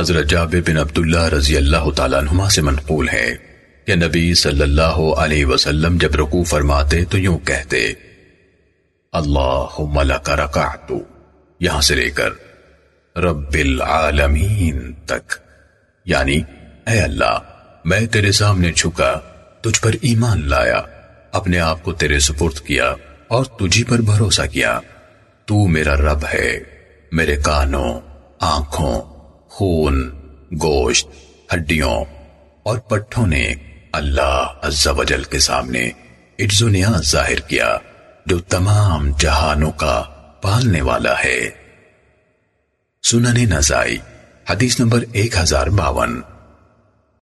حضرت جابر بن عبداللہ رضی اللہ تعالیٰ عنہما سے منقول ہے کہ نبی صلی اللہ علیہ وسلم جب رکوع فرماتے تو یوں کہتے، اللہم لک رکعتو یہاں سے لے کر، رب العالمین تک. یعنی اے اللہ، میں تیرے سامنے چھکا تجھ پر ایمان لایا، اپنے آپ کو تیرے سپرد کیا اور تجھی پر بھروسہ کیا۔ تو میرا رب ہے، میرے کانوں، آنکھوں خون، گوشت، ہڈیوں اور پٹھوں نے اللہ عز و جل کے سامنے عجز و نیاز ظاہر کیا جو تمام جہانوں کا پالنے والا ہے۔ سنن نزائی حدیث نمبر ایک ہزار باون۔